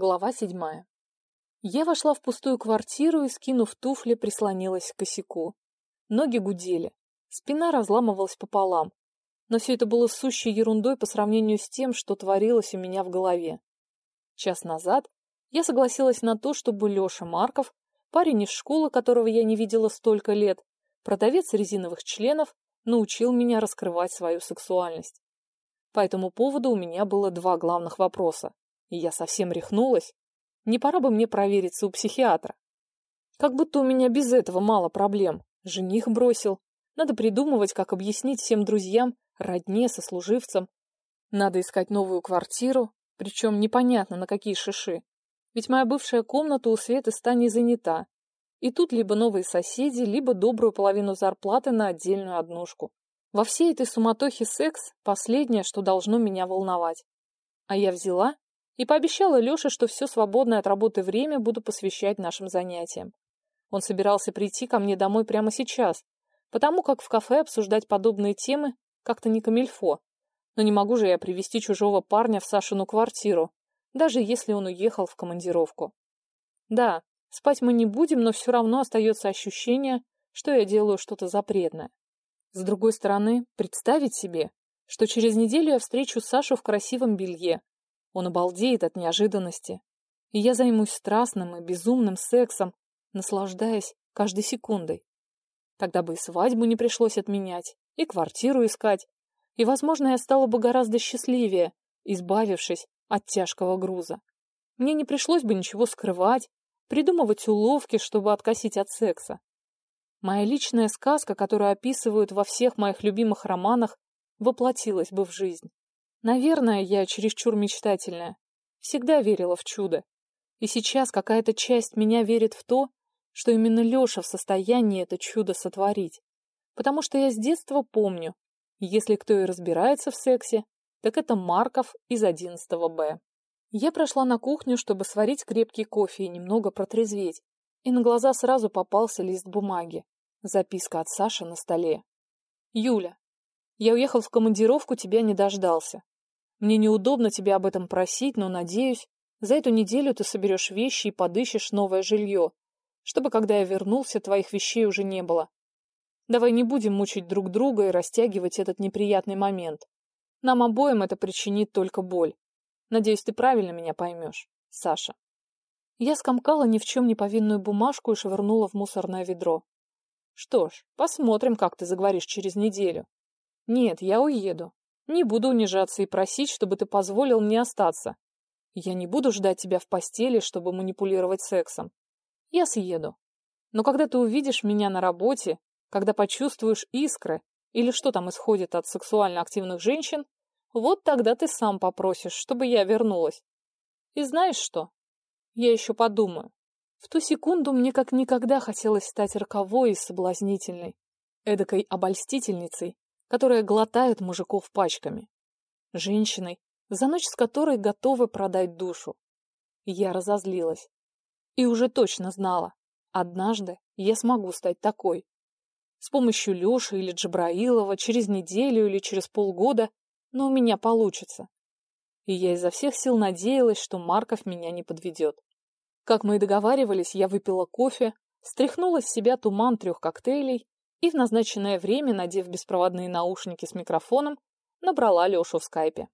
Глава седьмая. Я вошла в пустую квартиру и, скинув туфли, прислонилась к косяку. Ноги гудели, спина разламывалась пополам. Но все это было сущей ерундой по сравнению с тем, что творилось у меня в голове. Час назад я согласилась на то, чтобы Леша Марков, парень из школы, которого я не видела столько лет, продавец резиновых членов, научил меня раскрывать свою сексуальность. По этому поводу у меня было два главных вопроса. Я совсем рехнулась. Не пора бы мне провериться у психиатра. Как будто у меня без этого мало проблем. Жених бросил. Надо придумывать, как объяснить всем друзьям, родне, сослуживцам. Надо искать новую квартиру, причем непонятно на какие шиши. Ведь моя бывшая комната у Светы Стани занята. И тут либо новые соседи, либо добрую половину зарплаты на отдельную однушку. Во всей этой суматохе секс – последнее, что должно меня волновать. А я взяла и пообещала Лёше, что все свободное от работы время буду посвящать нашим занятиям. Он собирался прийти ко мне домой прямо сейчас, потому как в кафе обсуждать подобные темы как-то не камильфо. Но не могу же я привести чужого парня в Сашину квартиру, даже если он уехал в командировку. Да, спать мы не будем, но все равно остается ощущение, что я делаю что-то запретное. С другой стороны, представить себе, что через неделю я встречу Сашу в красивом белье, он обалдеет от неожиданности. И я займусь страстным и безумным сексом, наслаждаясь каждой секундой. Тогда бы и свадьбу не пришлось отменять, и квартиру искать, и, возможно, я стала бы гораздо счастливее, избавившись от тяжкого груза. Мне не пришлось бы ничего скрывать, придумывать уловки, чтобы откосить от секса. Моя личная сказка, которую описывают во всех моих любимых романах, воплотилась бы в жизнь. Наверное, я чересчур мечтательная. Всегда верила в чудо. И сейчас какая-то часть меня верит в то, что именно Леша в состоянии это чудо сотворить. Потому что я с детства помню, если кто и разбирается в сексе, так это Марков из 11 Б. Я прошла на кухню, чтобы сварить крепкий кофе и немного протрезветь, и на глаза сразу попался лист бумаги. Записка от Саши на столе. «Юля, я уехал в командировку, тебя не дождался. Мне неудобно тебя об этом просить, но, надеюсь, за эту неделю ты соберешь вещи и подыщешь новое жилье, чтобы, когда я вернулся, твоих вещей уже не было. Давай не будем мучить друг друга и растягивать этот неприятный момент. Нам обоим это причинит только боль. Надеюсь, ты правильно меня поймешь, Саша. Я скомкала ни в чем не повинную бумажку и швырнула в мусорное ведро. Что ж, посмотрим, как ты заговоришь через неделю. Нет, я уеду. Не буду унижаться и просить, чтобы ты позволил мне остаться. Я не буду ждать тебя в постели, чтобы манипулировать сексом. Я съеду. Но когда ты увидишь меня на работе, когда почувствуешь искры или что там исходит от сексуально активных женщин, вот тогда ты сам попросишь, чтобы я вернулась. И знаешь что? Я еще подумаю. В ту секунду мне как никогда хотелось стать роковой и соблазнительной, эдакой обольстительницей, которая глотает мужиков пачками. Женщиной, за ночь с которой готовы продать душу. Я разозлилась. И уже точно знала, однажды я смогу стать такой. С помощью Лёши или Джабраилова, через неделю или через полгода, но у меня получится. И я изо всех сил надеялась, что Марков меня не подведет. Как мы и договаривались, я выпила кофе, стряхнула с себя туман трех коктейлей и в назначенное время, надев беспроводные наушники с микрофоном, набрала Лешу в скайпе.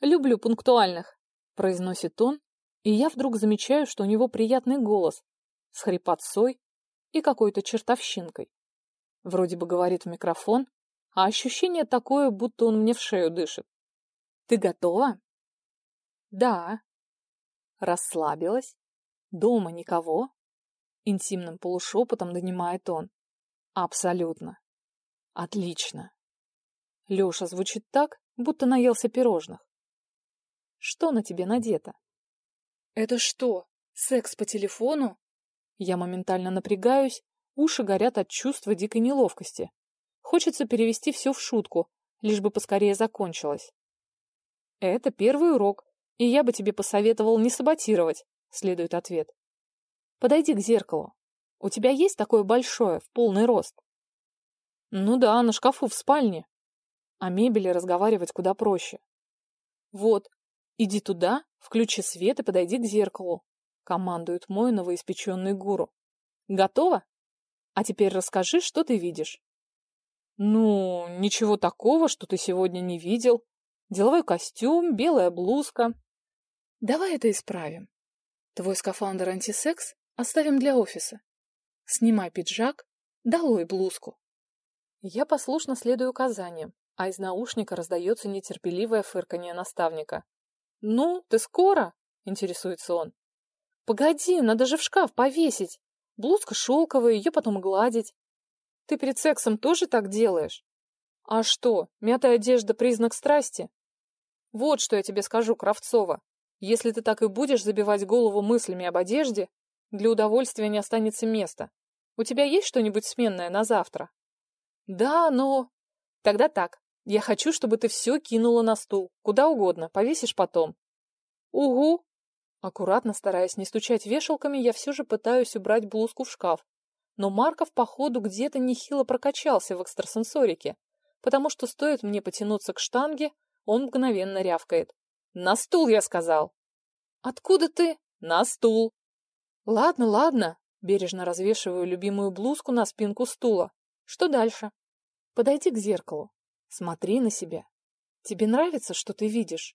«Люблю пунктуальных», — произносит он, и я вдруг замечаю, что у него приятный голос с хрипотцой и какой-то чертовщинкой. Вроде бы говорит в микрофон, а ощущение такое, будто он мне в шею дышит. «Ты готова?» «Да». «Расслабилась? Дома никого?» Интимным полушепотом донимает он. Абсолютно. Отлично. Лёша звучит так, будто наелся пирожных. Что на тебе надето? Это что, секс по телефону? Я моментально напрягаюсь, уши горят от чувства дикой неловкости. Хочется перевести все в шутку, лишь бы поскорее закончилось. Это первый урок, и я бы тебе посоветовал не саботировать, следует ответ. Подойди к зеркалу. У тебя есть такое большое, в полный рост? Ну да, на шкафу в спальне. О мебели разговаривать куда проще. Вот, Иди туда, включи свет и подойди к зеркалу, командует мой новоиспеченный гуру. Готово? А теперь расскажи, что ты видишь. Ну, ничего такого, что ты сегодня не видел. Деловой костюм, белая блузка. Давай это исправим. Твой скафандр антисекс оставим для офиса. Снимай пиджак, долой блузку. Я послушно следую указаниям, а из наушника раздается нетерпеливое фырканье наставника. «Ну, ты скоро?» — интересуется он. «Погоди, надо же в шкаф повесить. Блузка шелковая, ее потом гладить. Ты перед сексом тоже так делаешь? А что, мятая одежда — признак страсти? Вот что я тебе скажу, Кравцова. Если ты так и будешь забивать голову мыслями об одежде, для удовольствия не останется места. У тебя есть что-нибудь сменное на завтра? Да, но... Тогда так. Я хочу, чтобы ты все кинула на стул. Куда угодно. Повесишь потом. Угу. Аккуратно, стараясь не стучать вешалками, я все же пытаюсь убрать блузку в шкаф. Но Марков, походу, где-то нехило прокачался в экстрасенсорике, потому что стоит мне потянуться к штанге, он мгновенно рявкает. «На стул, я сказал!» «Откуда ты?» «На стул!» «Ладно, ладно!» Бережно развешиваю любимую блузку на спинку стула. «Что дальше?» «Подойди к зеркалу. Смотри на себя. Тебе нравится, что ты видишь?»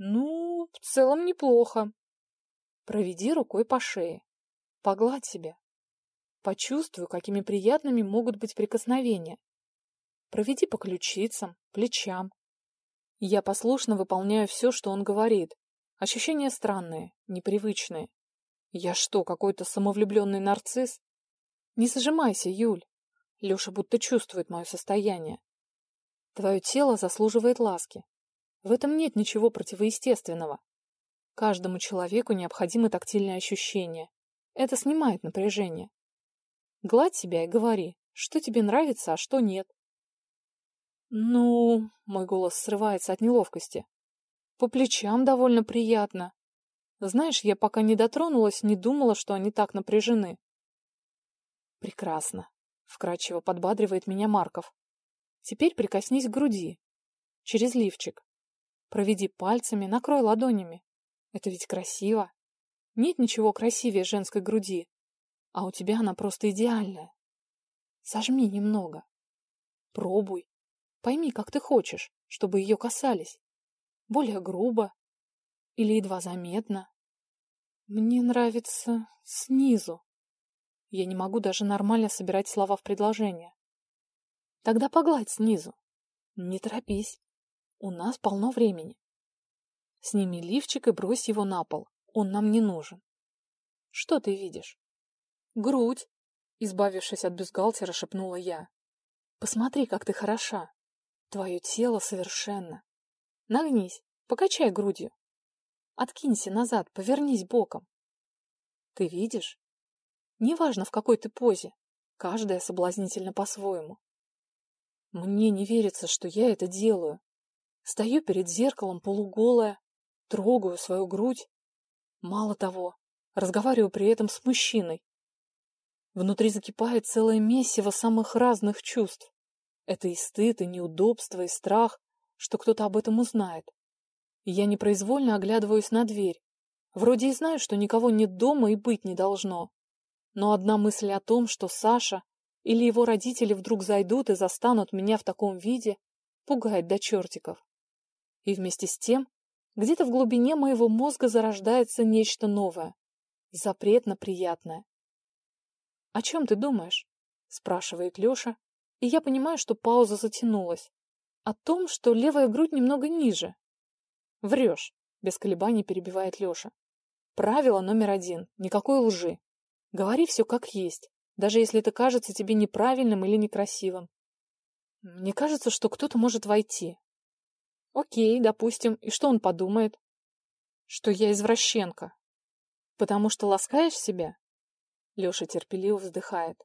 Ну, в целом неплохо. Проведи рукой по шее. Погладь себя. Почувствуй, какими приятными могут быть прикосновения. Проведи по ключицам, плечам. Я послушно выполняю все, что он говорит. Ощущения странные, непривычные. Я что, какой-то самовлюбленный нарцисс? Не зажимайся, Юль. Леша будто чувствует мое состояние. Твое тело заслуживает ласки. В этом нет ничего противоестественного. Каждому человеку необходимы тактильные ощущения. Это снимает напряжение. Гладь себя и говори, что тебе нравится, а что нет. Ну, мой голос срывается от неловкости. По плечам довольно приятно. Знаешь, я пока не дотронулась, не думала, что они так напряжены. Прекрасно. Вкрадчиво подбадривает меня Марков. Теперь прикоснись к груди. Через лифчик. Проведи пальцами, накрой ладонями. Это ведь красиво. Нет ничего красивее женской груди. А у тебя она просто идеальная. Сожми немного. Пробуй. Пойми, как ты хочешь, чтобы ее касались. Более грубо или едва заметно. Мне нравится снизу. Я не могу даже нормально собирать слова в предложение. Тогда погладь снизу. Не торопись. У нас полно времени. Сними лифчик и брось его на пол. Он нам не нужен. Что ты видишь? Грудь, избавившись от бюстгальтера, шепнула я. Посмотри, как ты хороша. Твое тело совершенно. Нагнись, покачай грудью. Откинься назад, повернись боком. Ты видишь? Неважно, в какой ты позе. Каждая соблазнительно по-своему. Мне не верится, что я это делаю. Стою перед зеркалом полуголая, трогаю свою грудь. Мало того, разговариваю при этом с мужчиной. Внутри закипает целое месиво самых разных чувств. Это и стыд, и неудобство, и страх, что кто-то об этом узнает. Я непроизвольно оглядываюсь на дверь. Вроде и знаю, что никого нет дома и быть не должно. Но одна мысль о том, что Саша или его родители вдруг зайдут и застанут меня в таком виде, пугает до чертиков. И вместе с тем, где-то в глубине моего мозга зарождается нечто новое, запретно приятное. «О чем ты думаешь?» — спрашивает Леша, и я понимаю, что пауза затянулась. «О том, что левая грудь немного ниже». «Врешь», — без колебаний перебивает Леша. «Правило номер один — никакой лжи. Говори все как есть, даже если это кажется тебе неправильным или некрасивым. Мне кажется, что кто-то может войти, Окей, допустим. И что он подумает? Что я извращенка. Потому что ласкаешь себя? Леша терпеливо вздыхает.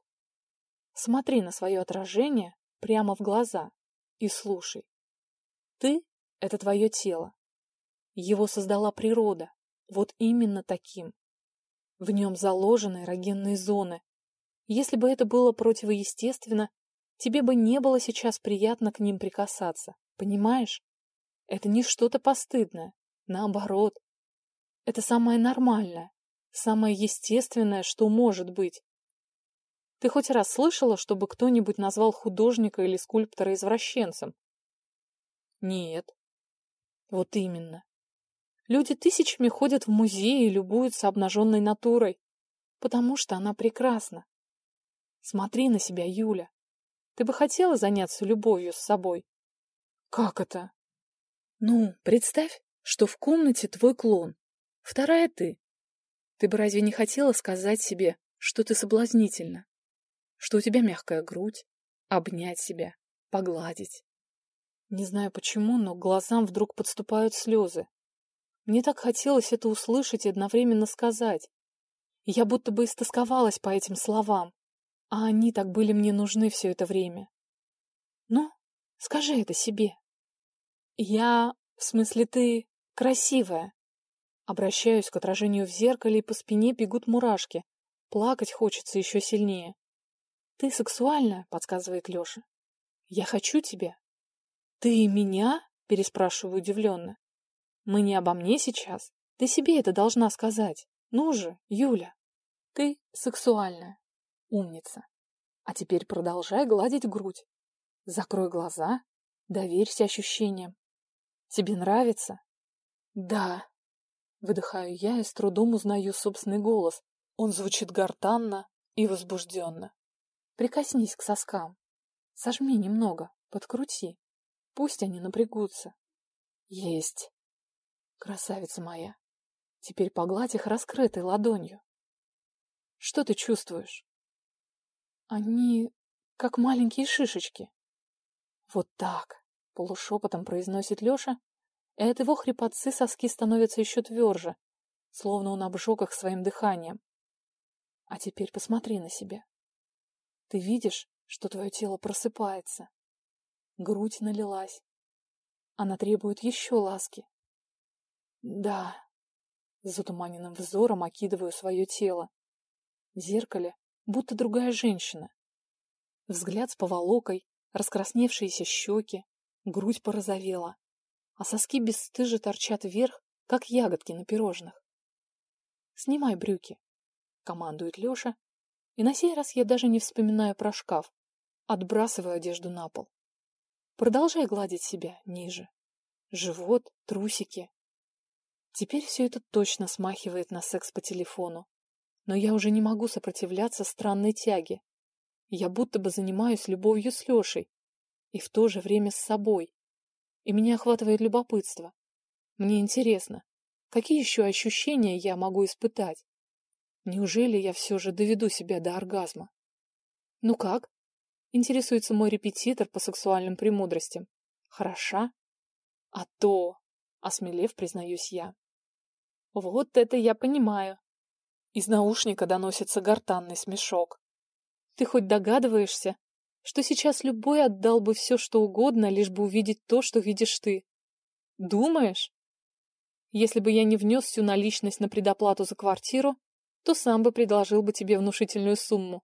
Смотри на свое отражение прямо в глаза и слушай. Ты — это твое тело. Его создала природа, вот именно таким. В нем заложены эрогенные зоны. Если бы это было противоестественно, тебе бы не было сейчас приятно к ним прикасаться, понимаешь? Это не что-то постыдное. Наоборот. Это самое нормальное, самое естественное, что может быть. Ты хоть раз слышала, чтобы кто-нибудь назвал художника или скульптора извращенцем? Нет. Вот именно. Люди тысячами ходят в музеи и любуются обнаженной натурой, потому что она прекрасна. Смотри на себя, Юля. Ты бы хотела заняться любовью с собой? Как это? Ну, представь, что в комнате твой клон, вторая ты. Ты бы разве не хотела сказать себе, что ты соблазнительна? Что у тебя мягкая грудь, обнять себя, погладить? Не знаю почему, но к глазам вдруг подступают слезы. Мне так хотелось это услышать и одновременно сказать. Я будто бы истосковалась по этим словам, а они так были мне нужны все это время. Ну, скажи это себе. Я, в смысле ты, красивая. Обращаюсь к отражению в зеркале, и по спине бегут мурашки. Плакать хочется еще сильнее. Ты сексуальная, подсказывает Леша. Я хочу тебя. Ты меня? Переспрашиваю удивленно. Мы не обо мне сейчас. Ты себе это должна сказать. Ну же, Юля. Ты сексуальная. Умница. А теперь продолжай гладить грудь. Закрой глаза. Доверься ощущениям. Тебе нравится? Да. Выдыхаю я и с трудом узнаю собственный голос. Он звучит гортанно и возбужденно. Прикоснись к соскам. Сожми немного, подкрути. Пусть они напрягутся. Есть. Красавица моя. Теперь погладь их раскрытой ладонью. Что ты чувствуешь? Они как маленькие шишечки. Вот так, полушепотом произносит Леша, и от его хрипотцы соски становятся еще тверже, словно он обжег их своим дыханием. А теперь посмотри на себя. Ты видишь, что твое тело просыпается. Грудь налилась. Она требует еще ласки. Да. Затуманенным взором окидываю свое тело. В зеркале будто другая женщина. Взгляд с поволокой, раскрасневшиеся щеки, грудь порозовела, а соски бесстыже торчат вверх, как ягодки на пирожных. «Снимай брюки», — командует Леша, и на сей раз я даже не вспоминаю про шкаф, отбрасываю одежду на пол. Продолжай гладить себя ниже. Живот, трусики, Теперь все это точно смахивает на секс по телефону. Но я уже не могу сопротивляться странной тяге. Я будто бы занимаюсь любовью с Лешей. И в то же время с собой. И меня охватывает любопытство. Мне интересно, какие еще ощущения я могу испытать? Неужели я все же доведу себя до оргазма? Ну как? Интересуется мой репетитор по сексуальным премудростям. Хороша? А то, осмелев, признаюсь я. Вот это я понимаю. Из наушника доносится гортанный смешок. Ты хоть догадываешься, что сейчас любой отдал бы все, что угодно, лишь бы увидеть то, что видишь ты? Думаешь? Если бы я не внес всю наличность на предоплату за квартиру, то сам бы предложил бы тебе внушительную сумму.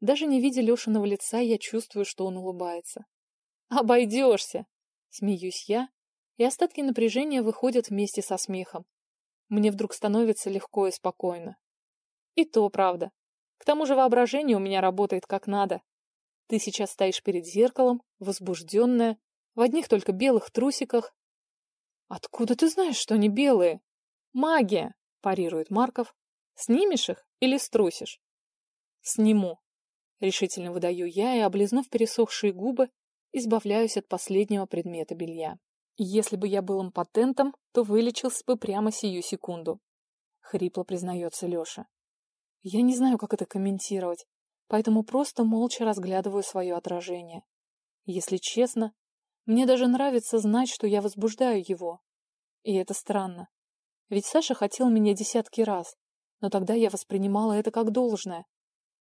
Даже не видя Лешиного лица, я чувствую, что он улыбается. «Обойдешься!» — смеюсь я, и остатки напряжения выходят вместе со смехом. Мне вдруг становится легко и спокойно. И то правда. К тому же воображение у меня работает как надо. Ты сейчас стоишь перед зеркалом, возбужденная, в одних только белых трусиках. Откуда ты знаешь, что они белые? Магия, парирует Марков. Снимешь их или струсишь? Сниму. Решительно выдаю я и, облизнув пересохшие губы, избавляюсь от последнего предмета белья. Если бы я был импотентом, то вылечился бы прямо сию секунду. Хрипло признается Леша. Я не знаю, как это комментировать, поэтому просто молча разглядываю свое отражение. Если честно, мне даже нравится знать, что я возбуждаю его. И это странно. Ведь Саша хотел меня десятки раз, но тогда я воспринимала это как должное.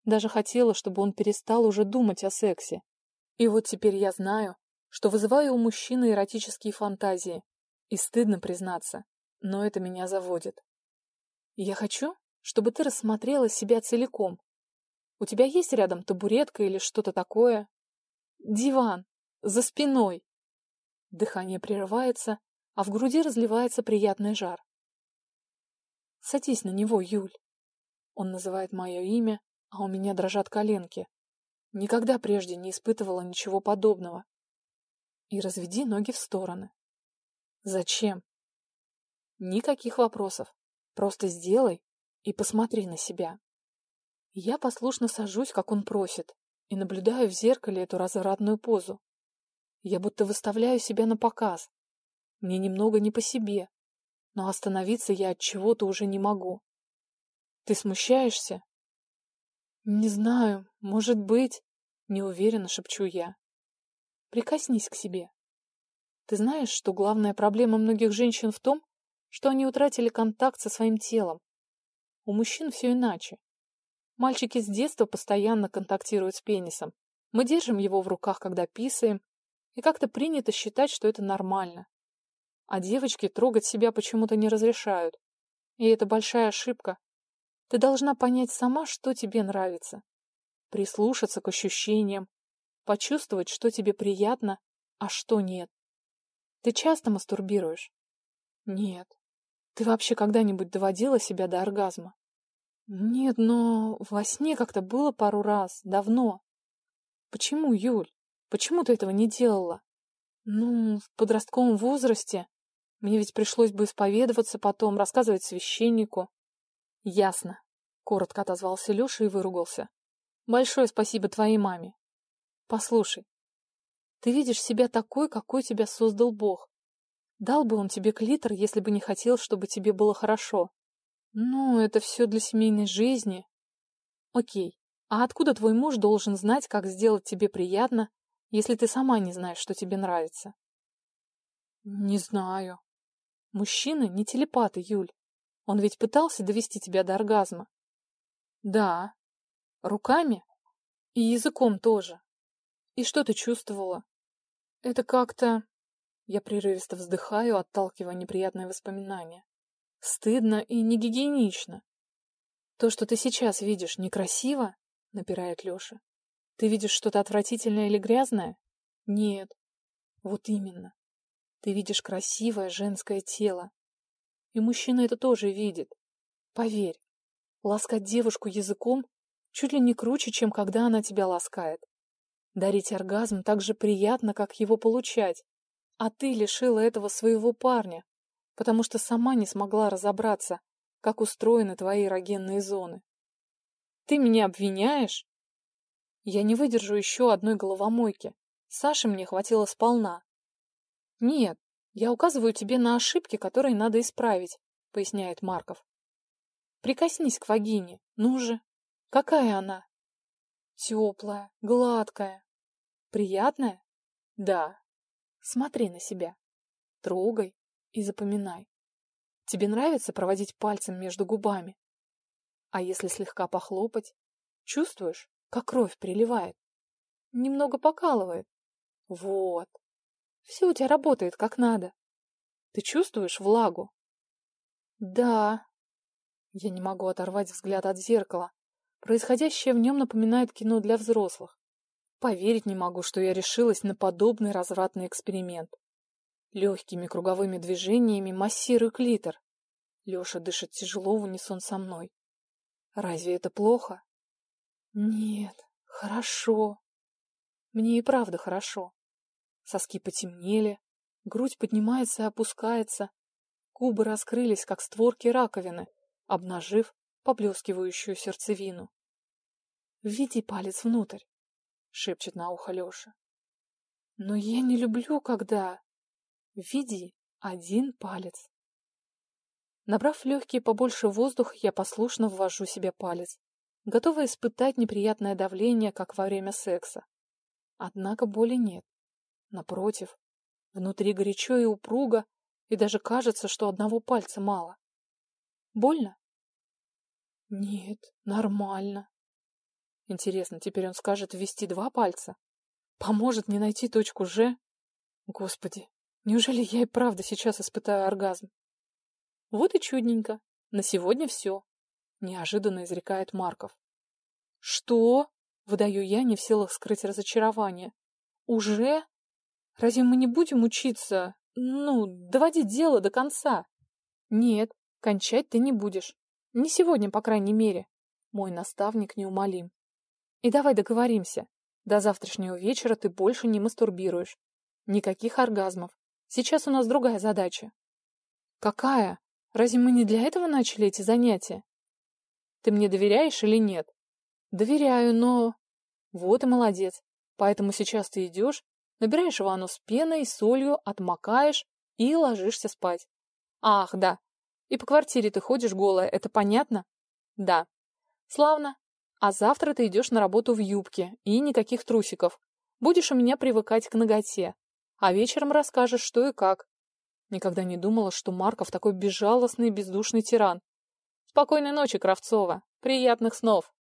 Даже хотела, чтобы он перестал уже думать о сексе. И вот теперь я знаю, что вызываю у мужчины эротические фантазии. И стыдно признаться, но это меня заводит. Я хочу, чтобы ты рассмотрела себя целиком. У тебя есть рядом табуретка или что-то такое? Диван, за спиной. Дыхание прерывается, а в груди разливается приятный жар. Садись на него, Юль. Он называет мое имя, а у меня дрожат коленки. Никогда прежде не испытывала ничего подобного. И разведи ноги в стороны. Зачем? Никаких вопросов. Просто сделай и посмотри на себя. Я послушно сажусь, как он просит, и наблюдаю в зеркале эту развратную позу. Я будто выставляю себя на показ. Мне немного не по себе, но остановиться я от чего-то уже не могу. Ты смущаешься? Не знаю, может быть, неуверенно шепчу я. Прикоснись к себе. Ты знаешь, что главная проблема многих женщин в том, что они утратили контакт со своим телом. У мужчин все иначе. Мальчики с детства постоянно контактируют с пенисом. Мы держим его в руках, когда писаем, и как-то принято считать, что это нормально а девочки трогать себя почему-то не разрешают. И это большая ошибка. Ты должна понять сама, что тебе нравится. Прислушаться к ощущениям, почувствовать, что тебе приятно, а что нет. Ты часто мастурбируешь? Нет. Ты вообще когда-нибудь доводила себя до оргазма? Нет, но во сне как-то было пару раз, давно. Почему, Юль? Почему ты этого не делала? Ну, в подростковом возрасте мне ведь пришлось бы исповедоваться потом, рассказывать священнику. — Ясно. — коротко отозвался Леша и выругался. — Большое спасибо твоей маме. Послушай, ты видишь себя такой, какой тебя создал Бог. Дал бы он тебе клитор, если бы не хотел, чтобы тебе было хорошо. Ну, это все для семейной жизни. Окей, а откуда твой муж должен знать, как сделать тебе приятно, если ты сама не знаешь, что тебе нравится? Не знаю, Мужчины не телепаты, Юль. Он ведь пытался довести тебя до оргазма. Да. Руками? И языком тоже. И что ты чувствовала? Это как-то... Я прерывисто вздыхаю, отталкивая неприятные воспоминания. Стыдно и негигиенично. То, что ты сейчас видишь, некрасиво, напирает Леша. Ты видишь что-то отвратительное или грязное? Нет. Вот именно. Ты видишь красивое женское тело. И мужчина это тоже видит. Поверь, ласкать девушку языком чуть ли не круче, чем когда она тебя ласкает. Дарить оргазм так же приятно, как его получать. А ты лишила этого своего парня, потому что сама не смогла разобраться, как устроены твои эрогенные зоны. Ты меня обвиняешь? Я не выдержу еще одной головомойки. Саши мне хватило сполна. «Нет, я указываю тебе на ошибки, которые надо исправить», — поясняет Марков. «Прикоснись к вагине. Ну же. Какая она?» «Теплая, гладкая. Приятная?» «Да. Смотри на себя. Трогай и запоминай. Тебе нравится проводить пальцем между губами? А если слегка похлопать? Чувствуешь, как кровь приливает? Немного покалывает? Вот. Все у тебя работает как надо. Ты чувствуешь влагу? Да. Я не могу оторвать взгляд от зеркала. Происходящее в нем напоминает кино для взрослых. Поверить не могу, что я решилась на подобный развратный эксперимент. Легкими круговыми движениями массирую клитор. Леша дышит тяжело в унисон со мной. Разве это плохо? Нет, хорошо. Мне и правда хорошо. Соски потемнели, грудь поднимается и опускается, губы раскрылись, как створки раковины, обнажив поблескивающую сердцевину. «Введи палец внутрь», — шепчет на ухо Леша. «Но я не люблю, когда...» «Введи один палец». Набрав легкие побольше воздуха, я послушно ввожу себе палец, готова испытать неприятное давление, как во время секса. Однако боли нет. Напротив, внутри горячо и упруго, и даже кажется, что одного пальца мало. Больно? Нет, нормально. Интересно, теперь он скажет ввести два пальца? Поможет не найти точку «Ж»? Господи, неужели я и правда сейчас испытаю оргазм? Вот и чудненько. На сегодня все. Неожиданно изрекает Марков. Что? Выдаю я, не в силах скрыть разочарование. Уже? Разве мы не будем учиться ну, доводить дело до конца. Нет, кончать ты не будешь. Не сегодня, по крайней мере. Мой наставник неумолим. И давай договоримся. До завтрашнего вечера ты больше не мастурбируешь. Никаких оргазмов. Сейчас у нас другая задача. Какая? Разве мы не для этого начали эти занятия? Ты мне доверяешь или нет? Доверяю, но... Вот и молодец. Поэтому сейчас ты идешь, набираешь ванну с пеной, солью, отмокаешь и ложишься спать. Ах, да. И по квартире ты ходишь голая, это понятно? Да. Славно. А завтра ты идешь на работу в юбке и никаких трусиков. Будешь у меня привыкать к ноготе. А вечером расскажешь, что и как. Никогда не думала, что Марков такой безжалостный бездушный тиран. Спокойной ночи, Кравцова. Приятных снов.